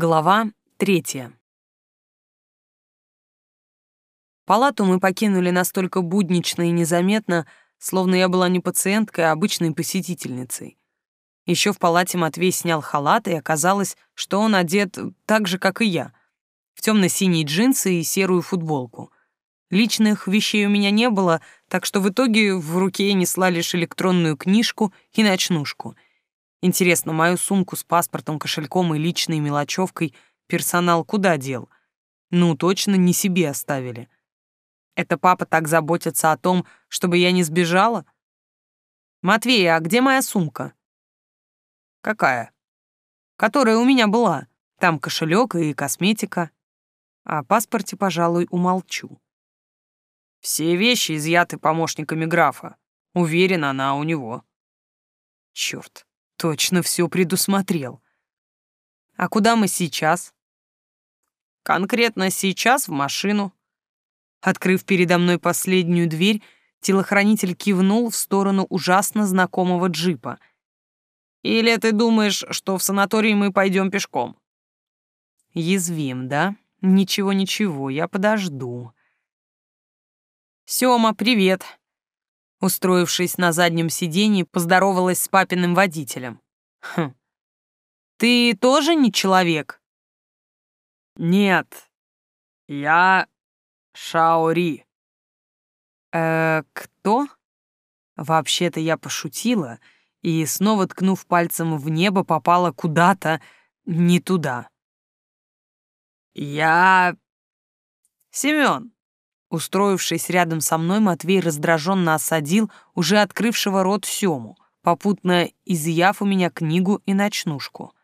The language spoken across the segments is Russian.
Глава третья. Палату мы покинули настолько буднично и незаметно, словно я была не пациенткой, а обычной посетительницей. Еще в палате Матвей снял халат, и оказалось, что он одет так же, как и я, в темно-синие джинсы и серую футболку. Личных вещей у меня не было, так что в итоге в руке я несла лишь электронную книжку и ночнушку — Интересно, мою сумку с паспортом, кошельком и личной мелочевкой персонал куда дел? Ну, точно не себе оставили. Это папа так заботится о том, чтобы я не сбежала? Матвей, а где моя сумка? Какая? Которая у меня была. Там кошелек и косметика. О паспорте, пожалуй, умолчу. Все вещи изъяты помощниками графа. Уверен, она у него. Черт. Точно все предусмотрел. А куда мы сейчас? Конкретно сейчас в машину. Открыв передо мной последнюю дверь, телохранитель кивнул в сторону ужасно знакомого джипа. «Или ты думаешь, что в санаторий мы пойдем пешком?» «Язвим, да? Ничего-ничего, я подожду». «Сёма, привет. Устроившись на заднем сиденье, поздоровалась с папиным водителем. «Хм. Ты тоже не человек?» «Нет. Я Шаори». «Э, кто?» Вообще-то я пошутила и, снова ткнув пальцем в небо, попала куда-то не туда. «Я... Семён, Устроившись рядом со мной, Матвей раздраженно осадил уже открывшего рот Сему, попутно изъяв у меня книгу и ночнушку.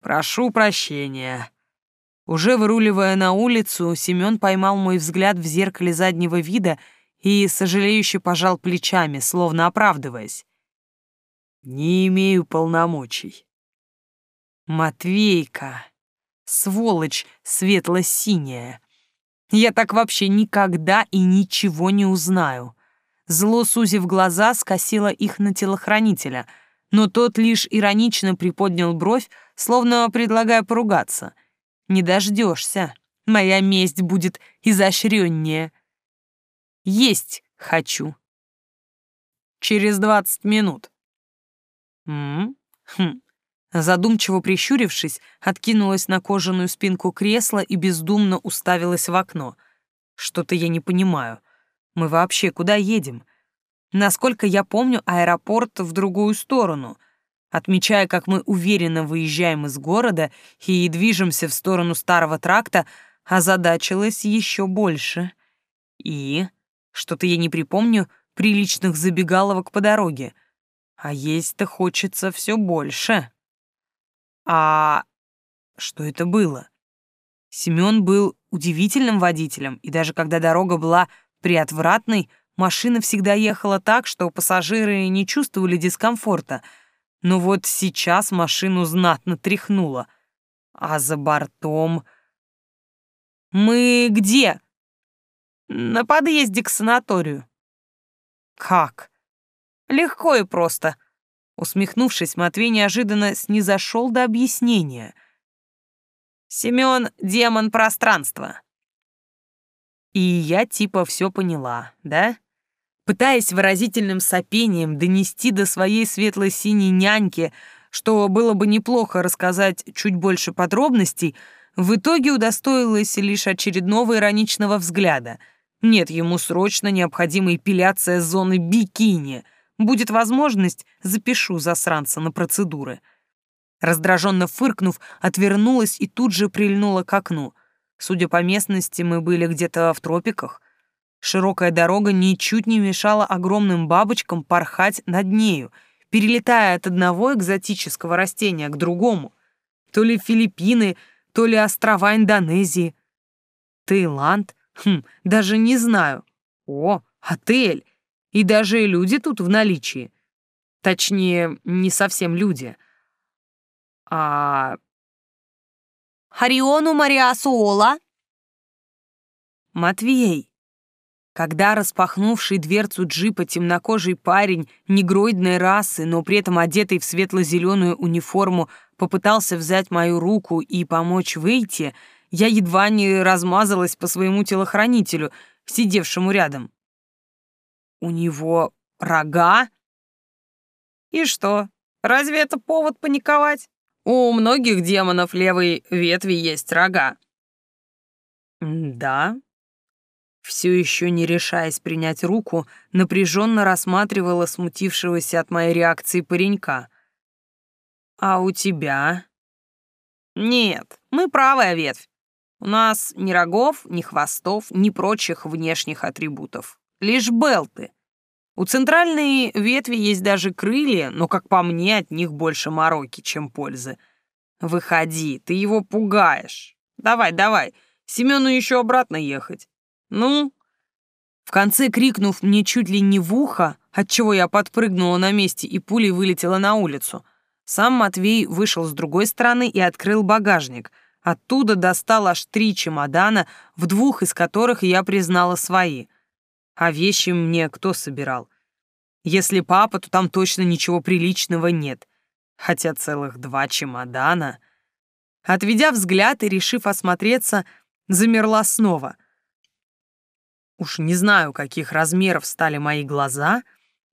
«Прошу прощения». Уже выруливая на улицу, Семён поймал мой взгляд в зеркале заднего вида и сожалеюще пожал плечами, словно оправдываясь. «Не имею полномочий». «Матвейка, сволочь светло-синяя!» Я так вообще никогда и ничего не узнаю. Зло, сузив глаза, скосило их на телохранителя, но тот лишь иронично приподнял бровь, словно предлагая поругаться. «Не дождешься. Моя месть будет изощреннее. Есть хочу. Через двадцать минут». «М? Хм. Задумчиво прищурившись, откинулась на кожаную спинку кресла и бездумно уставилась в окно. Что-то я не понимаю. Мы вообще куда едем? Насколько я помню, аэропорт в другую сторону. Отмечая, как мы уверенно выезжаем из города и движемся в сторону старого тракта, озадачилась еще больше. И что-то я не припомню приличных забегаловок по дороге. А есть-то хочется все больше. А что это было? Семён был удивительным водителем, и даже когда дорога была приотвратной, машина всегда ехала так, что пассажиры не чувствовали дискомфорта. Но вот сейчас машину знатно тряхнуло. А за бортом... «Мы где?» «На подъезде к санаторию». «Как?» «Легко и просто», Усмехнувшись, Матвей неожиданно снизошел до объяснения. «Семён — демон пространства». И я типа все поняла, да? Пытаясь выразительным сопением донести до своей светло-синей няньки, что было бы неплохо рассказать чуть больше подробностей, в итоге удостоилась лишь очередного ироничного взгляда. Нет, ему срочно необходима эпиляция зоны бикини — Будет возможность, запишу засранца на процедуры. Раздраженно фыркнув, отвернулась и тут же прильнула к окну. Судя по местности, мы были где-то в тропиках. Широкая дорога ничуть не мешала огромным бабочкам порхать над нею, перелетая от одного экзотического растения к другому. То ли Филиппины, то ли острова Индонезии. Таиланд? Хм, даже не знаю. О, отель! И даже люди тут в наличии. Точнее, не совсем люди. А... Хариону Мариасуола? Матвей. Когда распахнувший дверцу джипа темнокожий парень негроидной расы, но при этом одетый в светло-зеленую униформу, попытался взять мою руку и помочь выйти, я едва не размазалась по своему телохранителю, сидевшему рядом. «У него рога?» «И что, разве это повод паниковать? У многих демонов левой ветви есть рога». «Да?» Все еще не решаясь принять руку, напряженно рассматривала смутившегося от моей реакции паренька. «А у тебя?» «Нет, мы правая ветвь. У нас ни рогов, ни хвостов, ни прочих внешних атрибутов. Лишь белты. У центральной ветви есть даже крылья, но, как по мне, от них больше мороки, чем пользы. Выходи, ты его пугаешь. Давай, давай, Семену еще обратно ехать. Ну?» В конце крикнув мне чуть ли не в ухо, отчего я подпрыгнула на месте и пулей вылетела на улицу, сам Матвей вышел с другой стороны и открыл багажник — Оттуда достал аж три чемодана, в двух из которых я признала свои. А вещи мне кто собирал? Если папа, то там точно ничего приличного нет. Хотя целых два чемодана. Отведя взгляд и решив осмотреться, замерла снова. Уж не знаю, каких размеров стали мои глаза,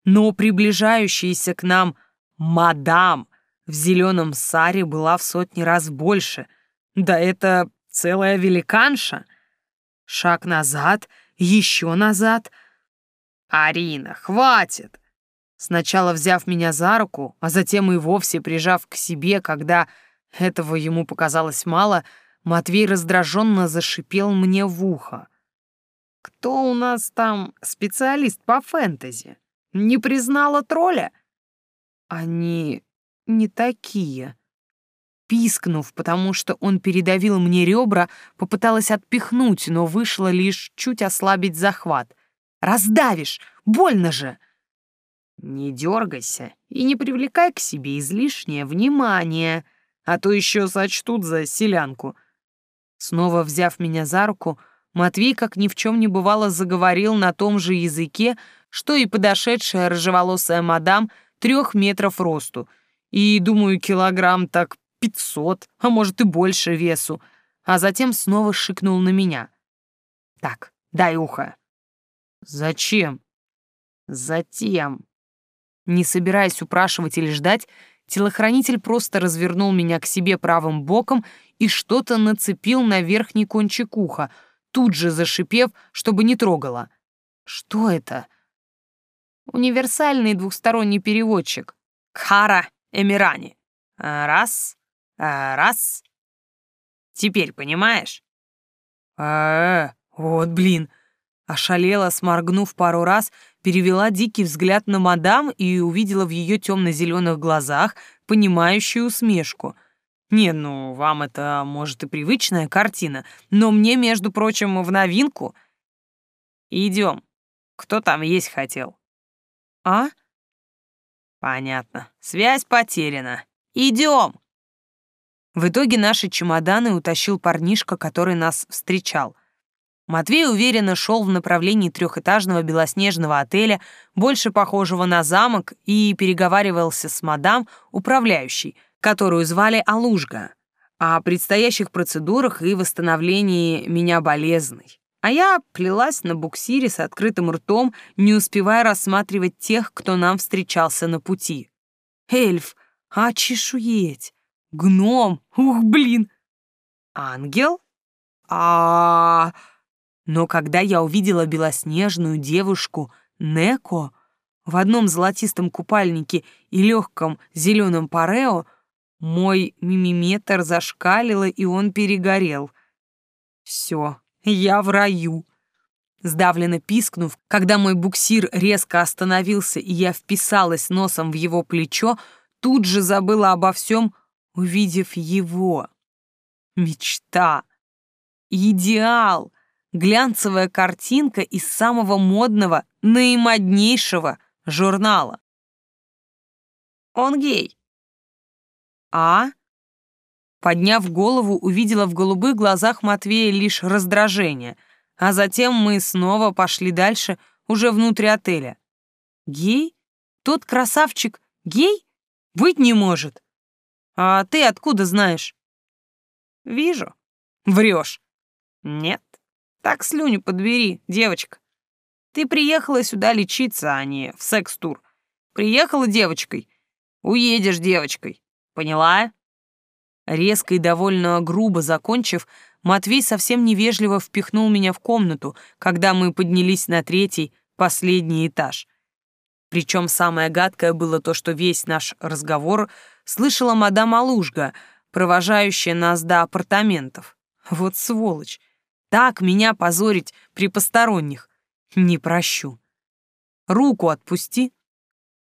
но приближающаяся к нам мадам в зеленом саре была в сотни раз больше — да это целая великанша. Шаг назад, еще назад. Арина, хватит! Сначала взяв меня за руку, а затем и вовсе прижав к себе, когда этого ему показалось мало, Матвей раздраженно зашипел мне в ухо. «Кто у нас там специалист по фэнтези? Не признала тролля?» «Они не такие», Пискнув, потому что он передавил мне ребра, попыталась отпихнуть, но вышло лишь чуть ослабить захват. «Раздавишь! Больно же!» «Не дергайся и не привлекай к себе излишнее внимание, а то еще сочтут за селянку». Снова взяв меня за руку, Матвей, как ни в чем не бывало, заговорил на том же языке, что и подошедшая рыжеволосая мадам трех метров росту, и, думаю, килограмм так пятьсот, а может и больше весу, а затем снова шикнул на меня. «Так, дай ухо». «Зачем?» «Затем». Не собираясь упрашивать или ждать, телохранитель просто развернул меня к себе правым боком и что-то нацепил на верхний кончик уха, тут же зашипев, чтобы не трогало. «Что это?» «Универсальный двухсторонний переводчик. Кхара Эмирани. Раз, а, раз. Теперь понимаешь? А, вот блин. Ошалела, сморгнув пару раз, перевела дикий взгляд на мадам и увидела в ее темно-зеленых глазах понимающую усмешку. Не, ну, вам это, может, и привычная картина, но мне, между прочим, в новинку. Идем. Кто там есть хотел? А? Понятно. Связь потеряна. Идем. В итоге наши чемоданы утащил парнишка, который нас встречал. Матвей уверенно шел в направлении трехэтажного белоснежного отеля, больше похожего на замок, и переговаривался с мадам, управляющей, которую звали Алужга, о предстоящих процедурах и восстановлении меня болезной. А я плелась на буксире с открытым ртом, не успевая рассматривать тех, кто нам встречался на пути. «Эльф, а чешуеть! Гном! Ух, блин! Ангел? А, Но когда я увидела белоснежную девушку Неко в одном золотистом купальнике и легком зеленом парео, мой мимиметр зашкалило, и он перегорел. Все, я в раю. Сдавленно пискнув, когда мой буксир резко остановился, и я вписалась носом в его плечо, тут же забыла обо всем, увидев его. Мечта. Идеал. Глянцевая картинка из самого модного, наимоднейшего журнала. Он гей. А? Подняв голову, увидела в голубых глазах Матвея лишь раздражение, а затем мы снова пошли дальше, уже внутрь отеля. Гей? Тот красавчик гей? Быть не может. А ты откуда знаешь? Вижу. Врешь. Нет. Так слюню подбери, девочка. Ты приехала сюда лечиться, а не в секс-тур. Приехала девочкой. Уедешь девочкой. Поняла? Резко и довольно грубо закончив, Матвей совсем невежливо впихнул меня в комнату, когда мы поднялись на третий, последний этаж. Причем самое гадкое было то, что весь наш разговор слышала мадам Алужга, провожающая нас до апартаментов. Вот сволочь. Так меня позорить при посторонних. Не прощу. Руку отпусти.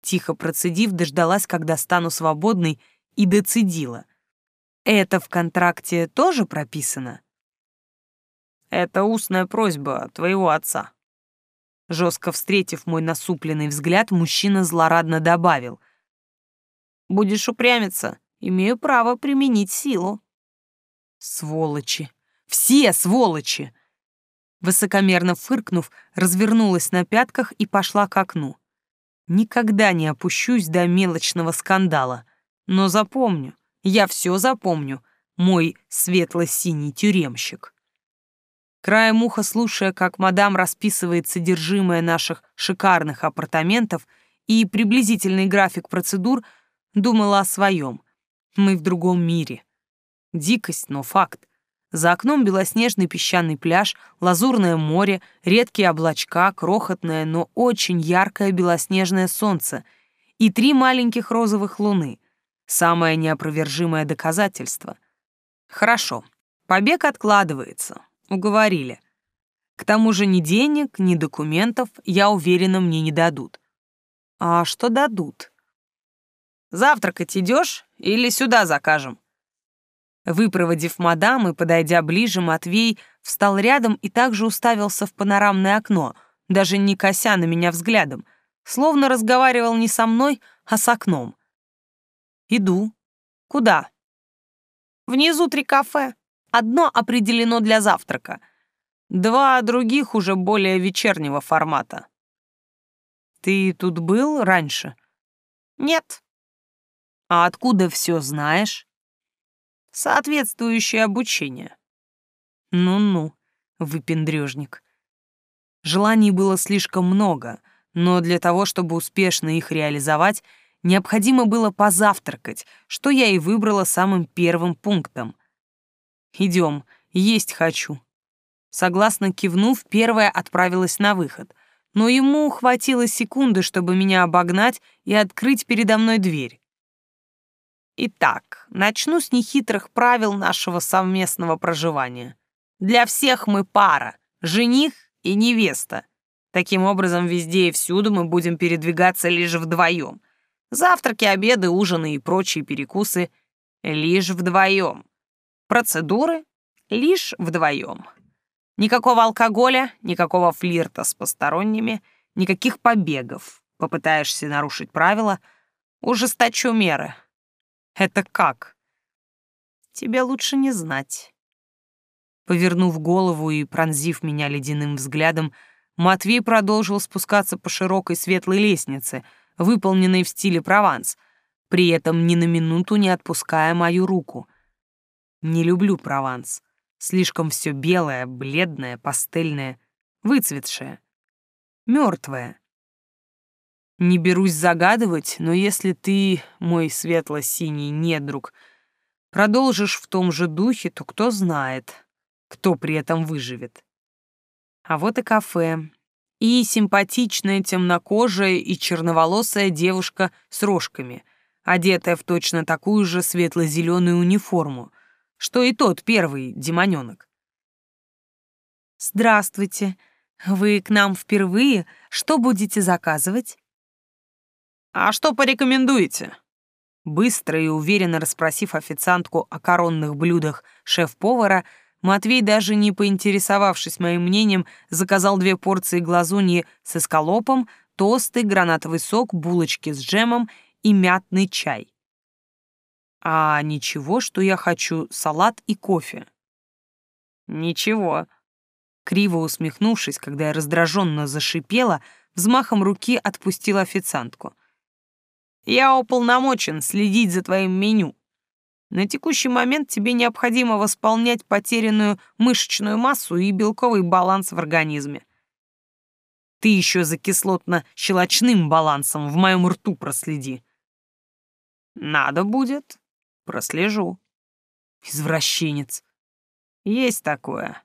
Тихо процедив, дождалась, когда стану свободной, и доцедила. Это в контракте тоже прописано? Это устная просьба твоего отца. Жестко встретив мой насупленный взгляд, мужчина злорадно добавил. «Будешь упрямиться, имею право применить силу». «Сволочи! Все сволочи!» Высокомерно фыркнув, развернулась на пятках и пошла к окну. Никогда не опущусь до мелочного скандала. Но запомню, я все запомню, мой светло-синий тюремщик. Краем уха слушая, как мадам расписывает содержимое наших шикарных апартаментов и приблизительный график процедур, думала о своем. Мы в другом мире. Дикость, но факт. За окном белоснежный песчаный пляж, лазурное море, редкие облачка, крохотное, но очень яркое белоснежное солнце и три маленьких розовых луны. Самое неопровержимое доказательство. Хорошо, побег откладывается. Уговорили. К тому же ни денег, ни документов, я уверена, мне не дадут. А что дадут? Завтракать идешь или сюда закажем? Выпроводив мадам и подойдя ближе, Матвей встал рядом и также уставился в панорамное окно, даже не кося на меня взглядом, словно разговаривал не со мной, а с окном. «Иду. Куда?» «Внизу три кафе. Одно определено для завтрака, два других уже более вечернего формата. Ты тут был раньше? Нет. А откуда все знаешь? Соответствующее обучение. Ну-ну, выпендрежник. Желаний было слишком много, но для того, чтобы успешно их реализовать, необходимо было позавтракать, что я и выбрала самым первым пунктом — Идем, есть хочу». Согласно кивнув, первая отправилась на выход, но ему хватило секунды, чтобы меня обогнать и открыть передо мной дверь. Итак, начну с нехитрых правил нашего совместного проживания. Для всех мы пара, жених и невеста. Таким образом, везде и всюду мы будем передвигаться лишь вдвоем. Завтраки, обеды, ужины и прочие перекусы лишь вдвоем. Процедуры лишь вдвоем. Никакого алкоголя, никакого флирта с посторонними, никаких побегов. Попытаешься нарушить правила, ужесточу меры. Это как? Тебе лучше не знать. Повернув голову и пронзив меня ледяным взглядом, Матвей продолжил спускаться по широкой светлой лестнице, выполненной в стиле Прованс, при этом ни на минуту не отпуская мою руку — не люблю Прованс. Слишком все белое, бледное, пастельное, выцветшее, мертвое. Не берусь загадывать, но если ты, мой светло-синий недруг, продолжишь в том же духе, то кто знает, кто при этом выживет. А вот и кафе. И симпатичная темнокожая и черноволосая девушка с рожками, одетая в точно такую же светло-зеленую униформу — что и тот первый демонёнок. «Здравствуйте. Вы к нам впервые. Что будете заказывать?» «А что порекомендуете?» Быстро и уверенно расспросив официантку о коронных блюдах шеф-повара, Матвей, даже не поинтересовавшись моим мнением, заказал две порции глазуньи с эскалопом, тосты, гранатовый сок, булочки с джемом и мятный чай. А ничего, что я хочу салат и кофе. Ничего. Криво усмехнувшись, когда я раздраженно зашипела, взмахом руки отпустила официантку. Я уполномочен следить за твоим меню. На текущий момент тебе необходимо восполнять потерянную мышечную массу и белковый баланс в организме. Ты еще за кислотно-щелочным балансом в моем рту проследи. Надо будет. Прослежу. Извращенец. Есть такое.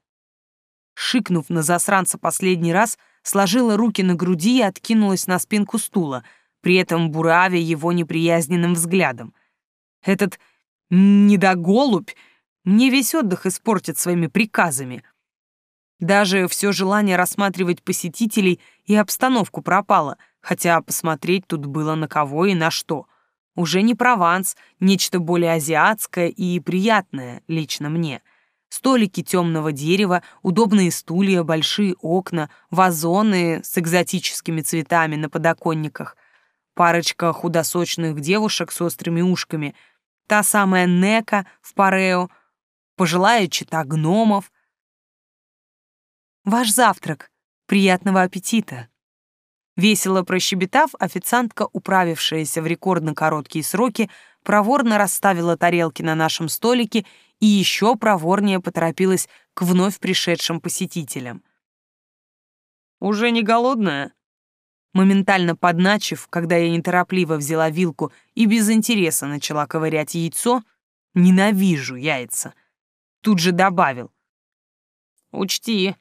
Шикнув на засранца последний раз, сложила руки на груди и откинулась на спинку стула, при этом буравя его неприязненным взглядом. Этот недоголубь мне весь отдых испортит своими приказами. Даже все желание рассматривать посетителей и обстановку пропало, хотя посмотреть тут было на кого и на что. Уже не Прованс, нечто более азиатское и приятное лично мне. Столики темного дерева, удобные стулья, большие окна, вазоны с экзотическими цветами на подоконниках, парочка худосочных девушек с острыми ушками, та самая Нека в парео, пожилая чита гномов. «Ваш завтрак. Приятного аппетита!» Весело прощебетав, официантка, управившаяся в рекордно короткие сроки, проворно расставила тарелки на нашем столике и еще проворнее поторопилась к вновь пришедшим посетителям. «Уже не голодная?» Моментально подначив, когда я неторопливо взяла вилку и без интереса начала ковырять яйцо, ненавижу яйца. Тут же добавил. «Учти,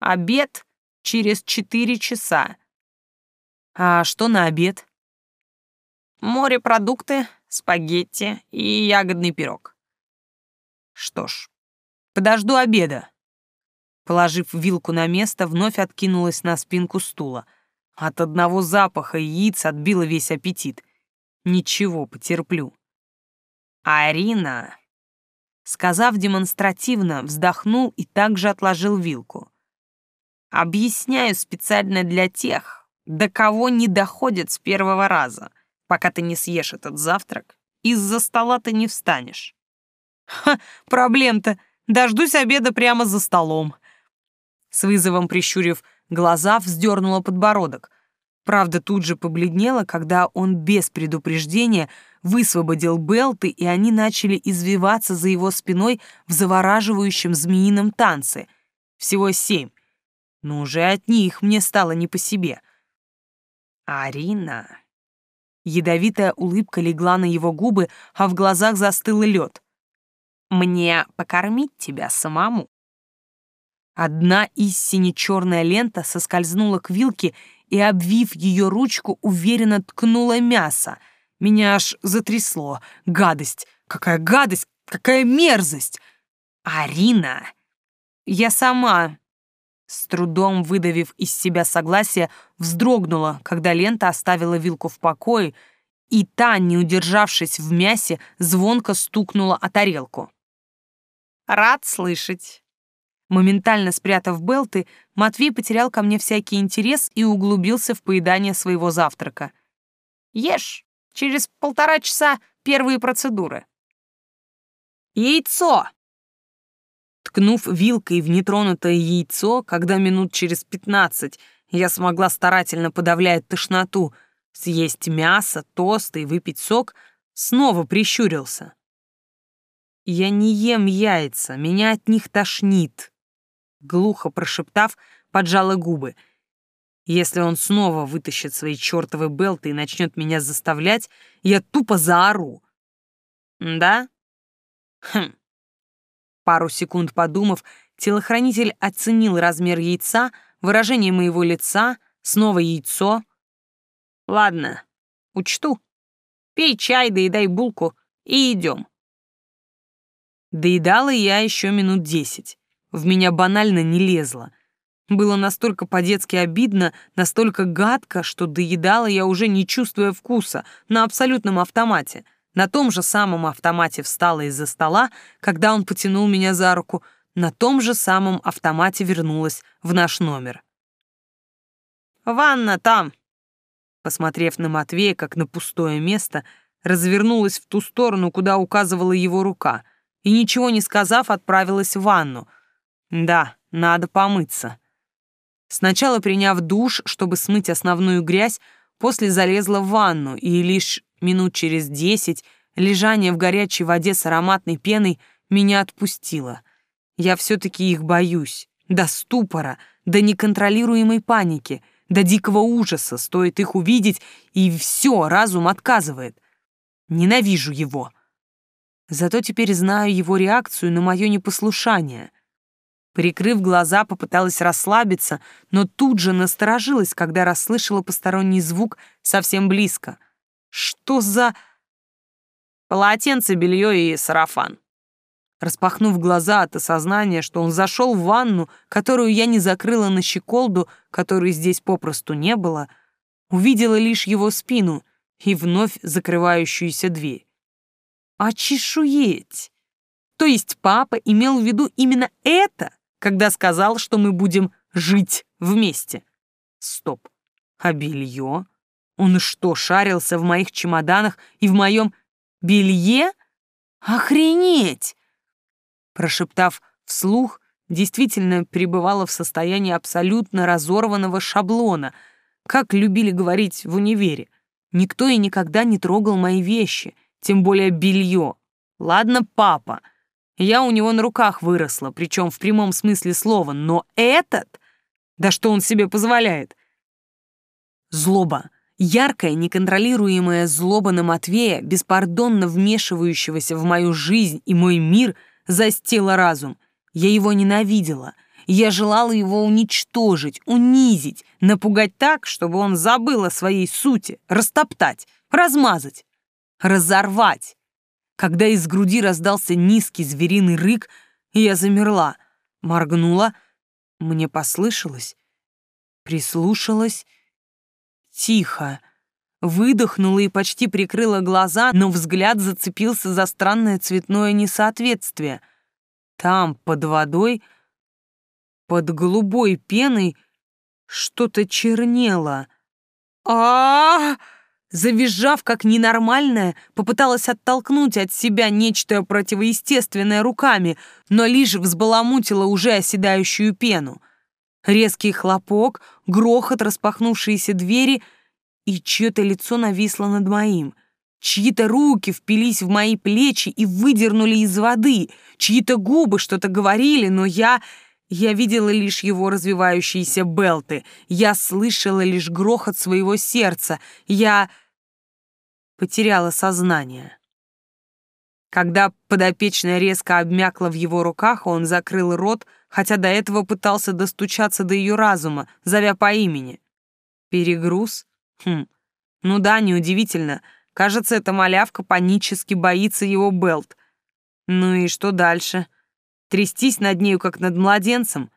обед через четыре часа. А что на обед? Морепродукты, спагетти и ягодный пирог. Что ж, подожду обеда. Положив вилку на место, вновь откинулась на спинку стула. От одного запаха яиц отбила весь аппетит. Ничего, потерплю. Арина, сказав демонстративно, вздохнул и также отложил вилку. Объясняю специально для тех, до кого не доходит с первого раза. Пока ты не съешь этот завтрак, из-за стола ты не встанешь. Ха, проблем-то. Дождусь обеда прямо за столом. С вызовом прищурив глаза, вздернула подбородок. Правда, тут же побледнела, когда он без предупреждения высвободил белты, и они начали извиваться за его спиной в завораживающем змеином танце. Всего семь. Но уже от них мне стало не по себе — «Арина...» Ядовитая улыбка легла на его губы, а в глазах застыл лед. «Мне покормить тебя самому?» Одна из сине-черная лента соскользнула к вилке и, обвив ее ручку, уверенно ткнула мясо. Меня аж затрясло. Гадость! Какая гадость! Какая мерзость! «Арина!» «Я сама...» С трудом выдавив из себя согласие, вздрогнула, когда лента оставила вилку в покое, и та, не удержавшись в мясе, звонко стукнула о тарелку. «Рад слышать». Моментально спрятав белты, Матвей потерял ко мне всякий интерес и углубился в поедание своего завтрака. «Ешь, через полтора часа первые процедуры». «Яйцо!» Ткнув вилкой в нетронутое яйцо, когда минут через пятнадцать я смогла старательно подавлять тошноту, съесть мясо, тост и выпить сок, снова прищурился. «Я не ем яйца, меня от них тошнит», — глухо прошептав, поджала губы. «Если он снова вытащит свои чертовы белты и начнет меня заставлять, я тупо заору». «Да? Хм, Пару секунд подумав, телохранитель оценил размер яйца, выражение моего лица, снова яйцо. «Ладно, учту. Пей чай, доедай булку и идем». Доедала я еще минут десять. В меня банально не лезло. Было настолько по-детски обидно, настолько гадко, что доедала я уже не чувствуя вкуса, на абсолютном автомате — на том же самом автомате встала из-за стола, когда он потянул меня за руку, на том же самом автомате вернулась в наш номер. «Ванна там!» Посмотрев на Матвея, как на пустое место, развернулась в ту сторону, куда указывала его рука, и, ничего не сказав, отправилась в ванну. Да, надо помыться. Сначала приняв душ, чтобы смыть основную грязь, после залезла в ванну и лишь минут через десять, лежание в горячей воде с ароматной пеной меня отпустило. Я все-таки их боюсь. До ступора, до неконтролируемой паники, до дикого ужаса. Стоит их увидеть, и все, разум отказывает. Ненавижу его. Зато теперь знаю его реакцию на мое непослушание. Прикрыв глаза, попыталась расслабиться, но тут же насторожилась, когда расслышала посторонний звук совсем близко. Что за... Полотенце, белье и сарафан. Распахнув глаза от осознания, что он зашел в ванну, которую я не закрыла на щеколду, которой здесь попросту не было, увидела лишь его спину и вновь закрывающуюся дверь. Очешуеть! То есть папа имел в виду именно это? когда сказал, что мы будем жить вместе. Стоп. А белье? Он что, шарился в моих чемоданах и в моем белье? Охренеть! Прошептав вслух, действительно пребывала в состоянии абсолютно разорванного шаблона, как любили говорить в универе. Никто и никогда не трогал мои вещи, тем более белье. Ладно, папа — я у него на руках выросла, причем в прямом смысле слова, но этот... Да что он себе позволяет? Злоба. Яркая, неконтролируемая злоба на Матвея, беспардонно вмешивающегося в мою жизнь и мой мир, застела разум. Я его ненавидела. Я желала его уничтожить, унизить, напугать так, чтобы он забыл о своей сути, растоптать, размазать, разорвать когда из груди раздался низкий звериный рык, я замерла, моргнула, мне послышалось, прислушалась, тихо, выдохнула и почти прикрыла глаза, но взгляд зацепился за странное цветное несоответствие. Там, под водой, под голубой пеной, что-то чернело. а, -а, -а Завизжав как ненормальная, попыталась оттолкнуть от себя нечто противоестественное руками, но лишь взбаламутила уже оседающую пену. Резкий хлопок, грохот распахнувшиеся двери, и чье-то лицо нависло над моим. Чьи-то руки впились в мои плечи и выдернули из воды, чьи-то губы что-то говорили, но я... Я видела лишь его развивающиеся белты, я слышала лишь грохот своего сердца, я потеряла сознание. Когда подопечная резко обмякла в его руках, он закрыл рот, хотя до этого пытался достучаться до ее разума, зовя по имени. Перегруз? Хм, ну да, неудивительно. Кажется, эта малявка панически боится его Белт. Ну и что дальше? Трястись над нею, как над младенцем?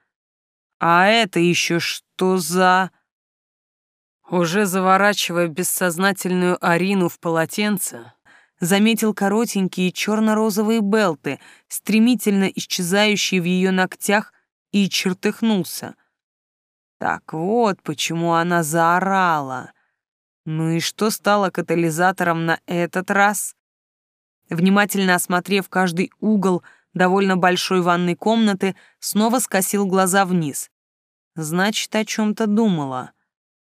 А это еще что за... Уже заворачивая бессознательную Арину в полотенце, заметил коротенькие черно-розовые белты, стремительно исчезающие в ее ногтях, и чертыхнулся. Так вот, почему она заорала. Ну и что стало катализатором на этот раз? Внимательно осмотрев каждый угол довольно большой ванной комнаты, снова скосил глаза вниз. Значит, о чем-то думала.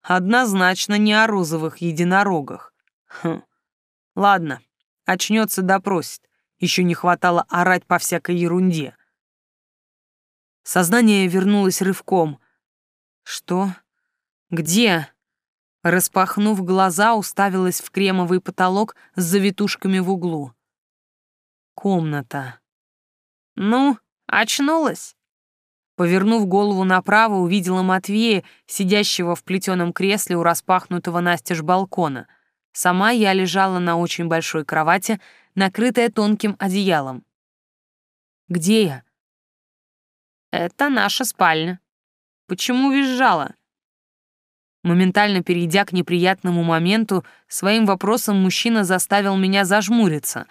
Однозначно не о розовых единорогах. Хм. Ладно, очнется допросит. Еще не хватало орать по всякой ерунде. Сознание вернулось рывком. Что? Где? Распахнув глаза, уставилась в кремовый потолок с завитушками в углу. Комната. Ну, очнулась? Повернув голову направо, увидела Матвея, сидящего в плетеном кресле у распахнутого настежь балкона. Сама я лежала на очень большой кровати, накрытая тонким одеялом. «Где я?» «Это наша спальня». «Почему визжала?» Моментально перейдя к неприятному моменту, своим вопросом мужчина заставил меня зажмуриться.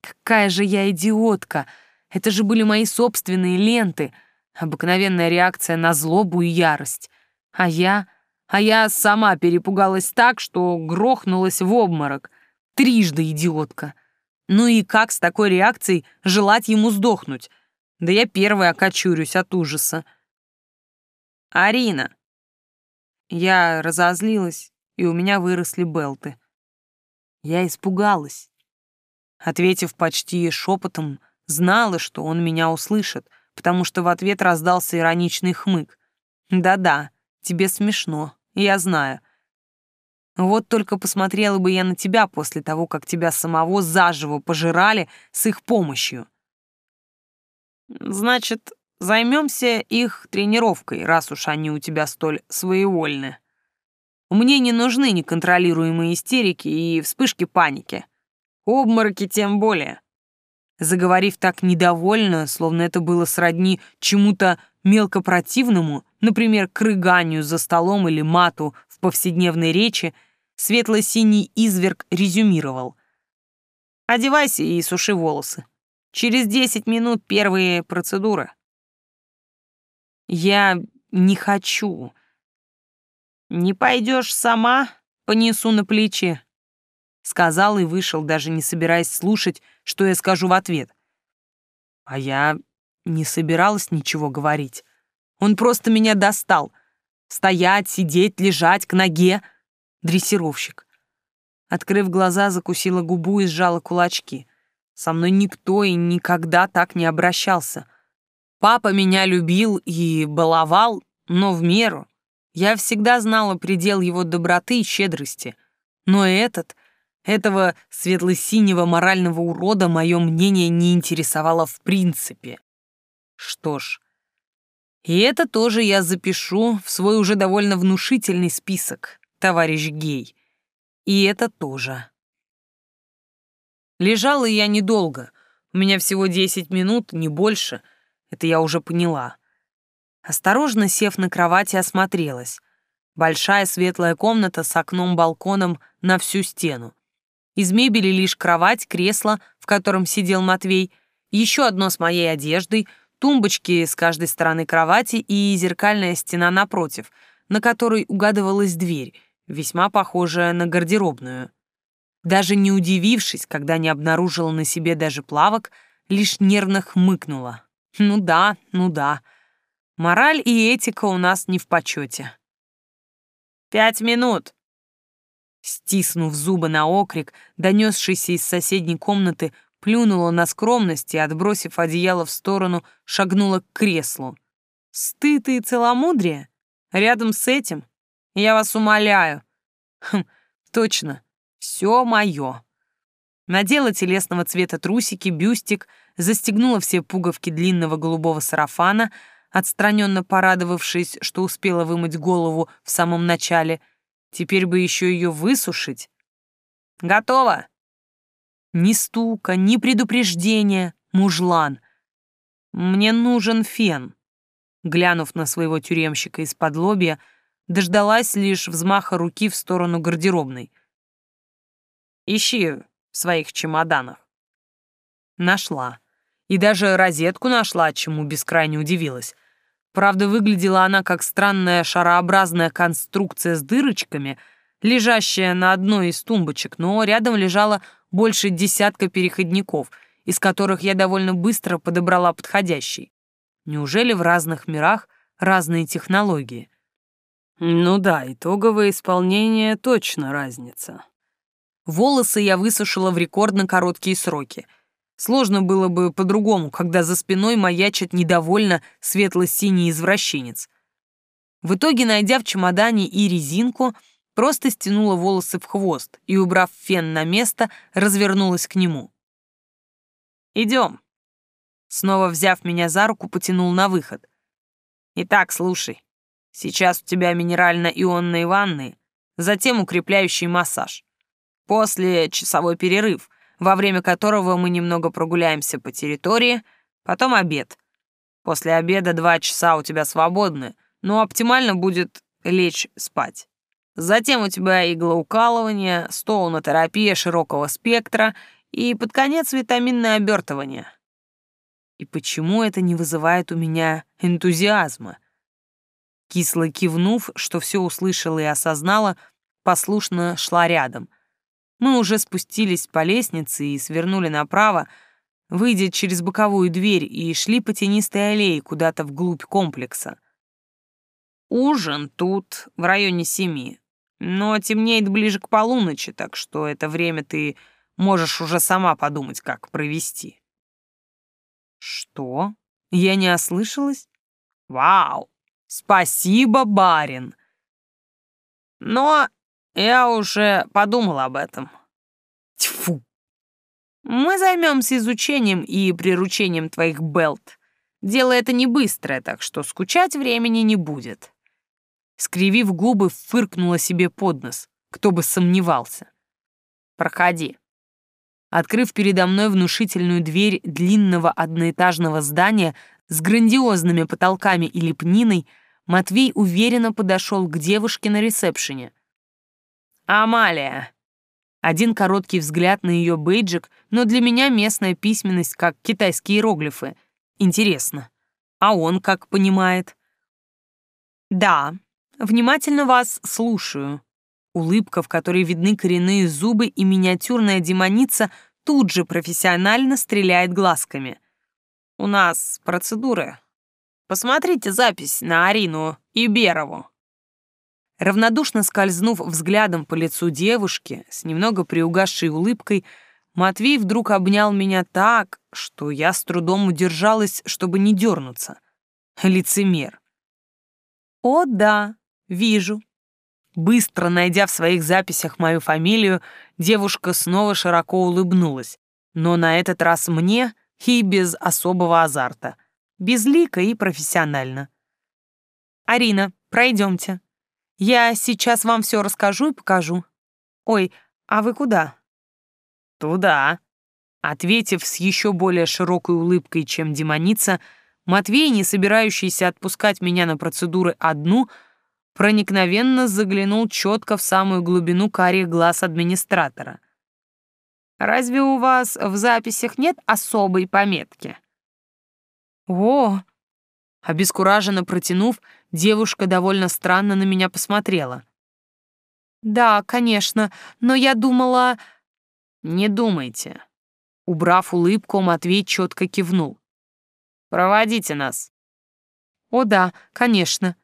«Какая же я идиотка! Это же были мои собственные ленты!» Обыкновенная реакция на злобу и ярость. А я... А я сама перепугалась так, что грохнулась в обморок. Трижды идиотка. Ну и как с такой реакцией желать ему сдохнуть? Да я первая окочурюсь от ужаса. «Арина!» Я разозлилась, и у меня выросли белты. Я испугалась. Ответив почти шепотом, знала, что он меня услышит, потому что в ответ раздался ироничный хмык. «Да-да, тебе смешно, я знаю. Вот только посмотрела бы я на тебя после того, как тебя самого заживо пожирали с их помощью». «Значит, займемся их тренировкой, раз уж они у тебя столь своевольны. Мне не нужны неконтролируемые истерики и вспышки паники. Обмороки тем более. Заговорив так недовольно, словно это было сродни чему-то мелко противному, например, к рыганию за столом или мату в повседневной речи, светло-синий изверг резюмировал. «Одевайся и суши волосы. Через десять минут первые процедуры». «Я не хочу». «Не пойдешь сама, понесу на плечи», Сказал и вышел, даже не собираясь слушать, что я скажу в ответ. А я не собиралась ничего говорить. Он просто меня достал. Стоять, сидеть, лежать, к ноге. Дрессировщик. Открыв глаза, закусила губу и сжала кулачки. Со мной никто и никогда так не обращался. Папа меня любил и баловал, но в меру. Я всегда знала предел его доброты и щедрости. Но этот этого светло-синего морального урода мое мнение не интересовало в принципе. Что ж, и это тоже я запишу в свой уже довольно внушительный список, товарищ гей. И это тоже. Лежала я недолго. У меня всего 10 минут, не больше. Это я уже поняла. Осторожно сев на кровати, осмотрелась. Большая светлая комната с окном-балконом на всю стену. Из мебели лишь кровать, кресло, в котором сидел Матвей, еще одно с моей одеждой, тумбочки с каждой стороны кровати и зеркальная стена напротив, на которой угадывалась дверь, весьма похожая на гардеробную. Даже не удивившись, когда не обнаружила на себе даже плавок, лишь нервно хмыкнула. Ну да, ну да. Мораль и этика у нас не в почете. «Пять минут!» Стиснув зубы на окрик, донесшийся из соседней комнаты, плюнула на скромность и, отбросив одеяло в сторону, шагнула к креслу. «Стыд и целомудрие? Рядом с этим? Я вас умоляю!» «Хм, точно, все мое!» Надела телесного цвета трусики, бюстик, застегнула все пуговки длинного голубого сарафана, отстраненно порадовавшись, что успела вымыть голову в самом начале — Теперь бы еще ее высушить. Готово. Ни стука, ни предупреждения, мужлан. Мне нужен фен. Глянув на своего тюремщика из-под лобья, дождалась лишь взмаха руки в сторону гардеробной. Ищи в своих чемоданах. Нашла. И даже розетку нашла, чему бескрайне удивилась. Правда, выглядела она как странная шарообразная конструкция с дырочками, лежащая на одной из тумбочек, но рядом лежало больше десятка переходников, из которых я довольно быстро подобрала подходящий. Неужели в разных мирах разные технологии? Ну да, итоговое исполнение точно разница. Волосы я высушила в рекордно короткие сроки — Сложно было бы по-другому, когда за спиной маячит недовольно светло-синий извращенец. В итоге, найдя в чемодане и резинку, просто стянула волосы в хвост и, убрав фен на место, развернулась к нему. «Идем». Снова взяв меня за руку, потянул на выход. «Итак, слушай, сейчас у тебя минерально-ионные ванны, затем укрепляющий массаж. После часовой перерыв, во время которого мы немного прогуляемся по территории, потом обед. После обеда два часа у тебя свободны, но оптимально будет лечь спать. Затем у тебя иглоукалывание, стоунотерапия широкого спектра и под конец витаминное обертывание. И почему это не вызывает у меня энтузиазма? Кисло кивнув, что все услышала и осознала, послушно шла рядом — мы уже спустились по лестнице и свернули направо, выйдя через боковую дверь и шли по тенистой аллее куда-то вглубь комплекса. Ужин тут в районе семи, но темнеет ближе к полуночи, так что это время ты Можешь уже сама подумать, как провести». «Что? Я не ослышалась?» «Вау! Спасибо, барин!» «Но я уже подумал об этом». «Тьфу! Мы займемся изучением и приручением твоих белт. Дело это не быстрое, так что скучать времени не будет». Скривив губы, фыркнула себе под нос. Кто бы сомневался. «Проходи». Открыв передо мной внушительную дверь длинного одноэтажного здания с грандиозными потолками и лепниной, Матвей уверенно подошел к девушке на ресепшене. «Амалия!» Один короткий взгляд на ее бейджик, но для меня местная письменность как китайские иероглифы. Интересно. А он как понимает? «Да, внимательно вас слушаю», Улыбка, в которой видны коренные зубы и миниатюрная демоница, тут же профессионально стреляет глазками. «У нас процедуры. Посмотрите запись на Арину и Берову». Равнодушно скользнув взглядом по лицу девушки, с немного приугасшей улыбкой, Матвей вдруг обнял меня так, что я с трудом удержалась, чтобы не дернуться. Лицемер. «О, да, вижу», Быстро найдя в своих записях мою фамилию, девушка снова широко улыбнулась, но на этот раз мне и без особого азарта, безлико и профессионально. «Арина, пройдемте. Я сейчас вам все расскажу и покажу. Ой, а вы куда?» «Туда». Ответив с еще более широкой улыбкой, чем демоница, Матвей, не собирающийся отпускать меня на процедуры одну, — проникновенно заглянул четко в самую глубину карих глаз администратора. «Разве у вас в записях нет особой пометки?» «О!» Обескураженно протянув, девушка довольно странно на меня посмотрела. «Да, конечно, но я думала...» «Не думайте». Убрав улыбку, Матвей четко кивнул. «Проводите нас». «О да, конечно»,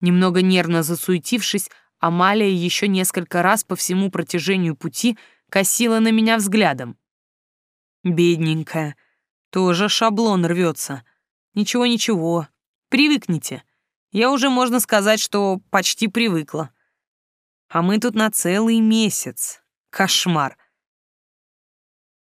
Немного нервно засуетившись, Амалия еще несколько раз по всему протяжению пути косила на меня взглядом. Бедненькая, тоже шаблон рвется. Ничего-ничего, привыкните. Я уже, можно сказать, что почти привыкла. А мы тут на целый месяц. Кошмар.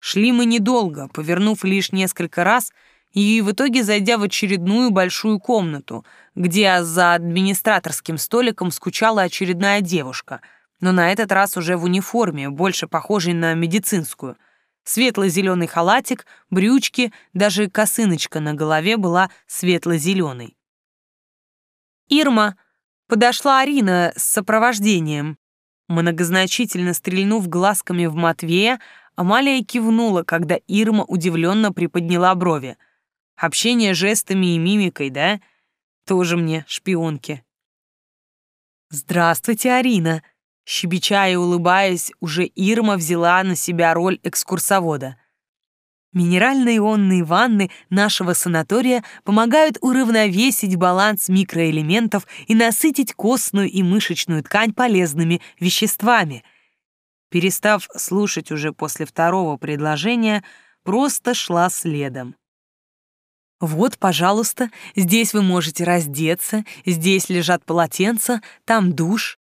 Шли мы недолго, повернув лишь несколько раз — и в итоге зайдя в очередную большую комнату, где за администраторским столиком скучала очередная девушка, но на этот раз уже в униформе, больше похожей на медицинскую. Светло-зеленый халатик, брючки, даже косыночка на голове была светло-зеленой. «Ирма!» Подошла Арина с сопровождением. Многозначительно стрельнув глазками в Матвея, Амалия кивнула, когда Ирма удивленно приподняла брови — Общение жестами и мимикой, да? Тоже мне шпионки. «Здравствуйте, Арина!» Щебеча и улыбаясь, уже Ирма взяла на себя роль экскурсовода. Минерально-ионные ванны нашего санатория помогают уравновесить баланс микроэлементов и насытить костную и мышечную ткань полезными веществами. Перестав слушать уже после второго предложения, просто шла следом. Вот, пожалуйста, здесь вы можете раздеться, здесь лежат полотенца, там душ.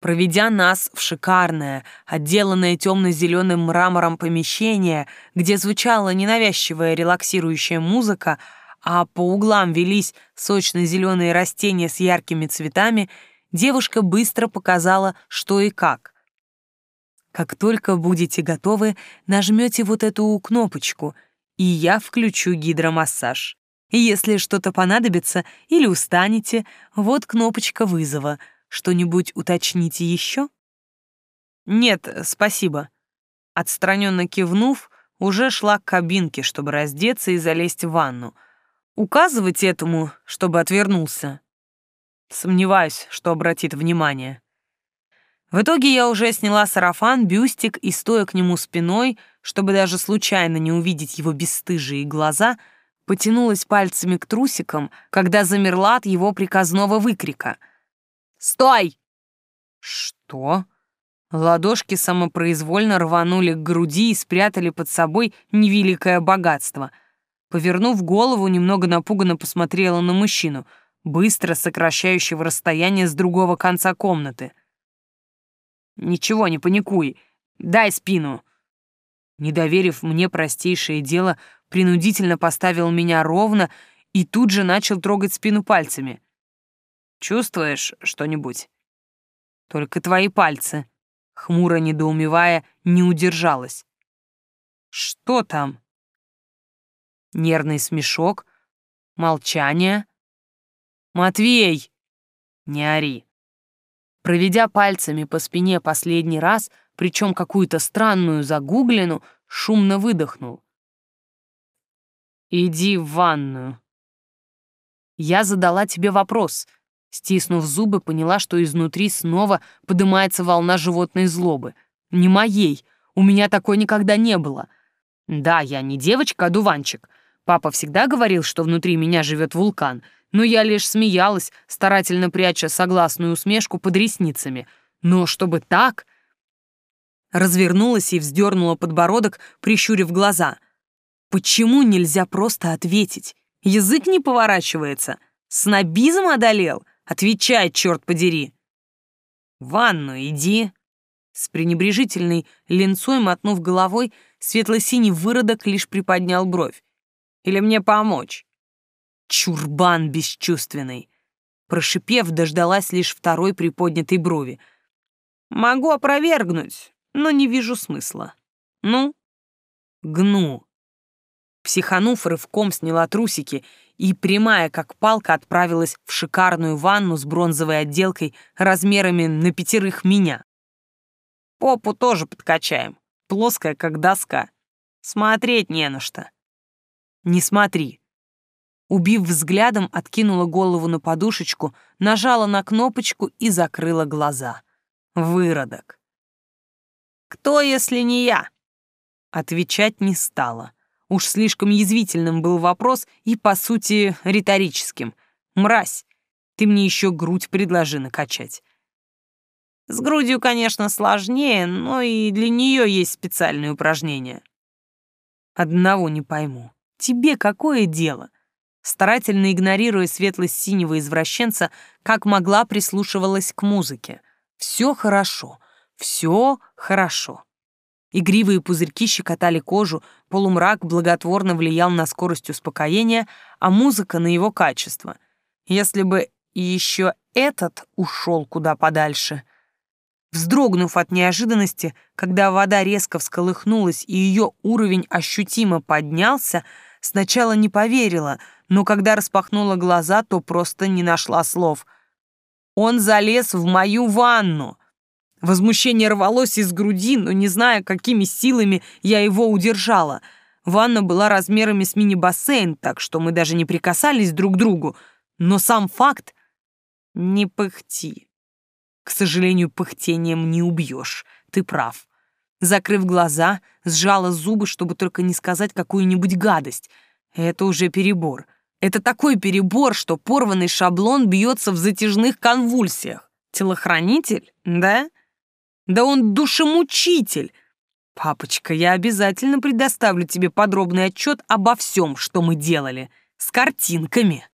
Проведя нас в шикарное, отделанное темно-зеленым мрамором помещение, где звучала ненавязчивая релаксирующая музыка, а по углам велись сочно-зеленые растения с яркими цветами, девушка быстро показала, что и как. Как только будете готовы, нажмете вот эту кнопочку — и я включу гидромассаж. Если что-то понадобится или устанете, вот кнопочка вызова. Что-нибудь уточните еще? Нет, спасибо. Отстраненно кивнув, уже шла к кабинке, чтобы раздеться и залезть в ванну. Указывать этому, чтобы отвернулся. Сомневаюсь, что обратит внимание. В итоге я уже сняла сарафан, бюстик и, стоя к нему спиной, чтобы даже случайно не увидеть его бесстыжие глаза, потянулась пальцами к трусикам, когда замерла от его приказного выкрика. «Стой!» «Что?» Ладошки самопроизвольно рванули к груди и спрятали под собой невеликое богатство. Повернув голову, немного напуганно посмотрела на мужчину, быстро сокращающего расстояние с другого конца комнаты. «Ничего, не паникуй. Дай спину!» Не доверив мне простейшее дело, принудительно поставил меня ровно и тут же начал трогать спину пальцами. «Чувствуешь что-нибудь?» «Только твои пальцы», хмуро недоумевая, не удержалась. «Что там?» Нервный смешок, молчание. «Матвей!» «Не ори!» Проведя пальцами по спине последний раз, причем какую-то странную загуглину, шумно выдохнул. «Иди в ванную». «Я задала тебе вопрос», Стиснув зубы, поняла, что изнутри снова поднимается волна животной злобы. Не моей. У меня такой никогда не было. Да, я не девочка, а дуванчик. Папа всегда говорил, что внутри меня живет вулкан, но я лишь смеялась, старательно пряча согласную усмешку под ресницами. Но чтобы так... Развернулась и вздернула подбородок, прищурив глаза. Почему нельзя просто ответить? Язык не поворачивается. Снобизм одолел — Отвечай, черт подери!» «В ванну иди!» С пренебрежительной ленцой мотнув головой, светло-синий выродок лишь приподнял бровь. «Или мне помочь?» «Чурбан бесчувственный!» Прошипев, дождалась лишь второй приподнятой брови. «Могу опровергнуть, но не вижу смысла. Ну?» «Гну!» Психанув, рывком сняла трусики и, прямая как палка, отправилась в шикарную ванну с бронзовой отделкой размерами на пятерых меня. Попу тоже подкачаем, плоская, как доска. Смотреть не на что. Не смотри. Убив взглядом, откинула голову на подушечку, нажала на кнопочку и закрыла глаза. Выродок. «Кто, если не я?» Отвечать не стала. Уж слишком язвительным был вопрос и, по сути, риторическим. «Мразь, ты мне еще грудь предложи накачать». С грудью, конечно, сложнее, но и для нее есть специальные упражнения. Одного не пойму. Тебе какое дело? Старательно игнорируя светло-синего извращенца, как могла прислушивалась к музыке. Все хорошо, все хорошо. Игривые пузырьки щекотали кожу, полумрак благотворно влиял на скорость успокоения, а музыка — на его качество. Если бы еще этот ушел куда подальше. Вздрогнув от неожиданности, когда вода резко всколыхнулась и ее уровень ощутимо поднялся, сначала не поверила, но когда распахнула глаза, то просто не нашла слов. «Он залез в мою ванну!» Возмущение рвалось из груди, но не зная, какими силами я его удержала. Ванна была размерами с мини-бассейн, так что мы даже не прикасались друг к другу. Но сам факт... Не пыхти. К сожалению, пыхтением не убьешь. Ты прав. Закрыв глаза, сжала зубы, чтобы только не сказать какую-нибудь гадость. Это уже перебор. Это такой перебор, что порванный шаблон бьется в затяжных конвульсиях. Телохранитель, да? Да он душемучитель. Папочка, я обязательно предоставлю тебе подробный отчет обо всем, что мы делали, с картинками.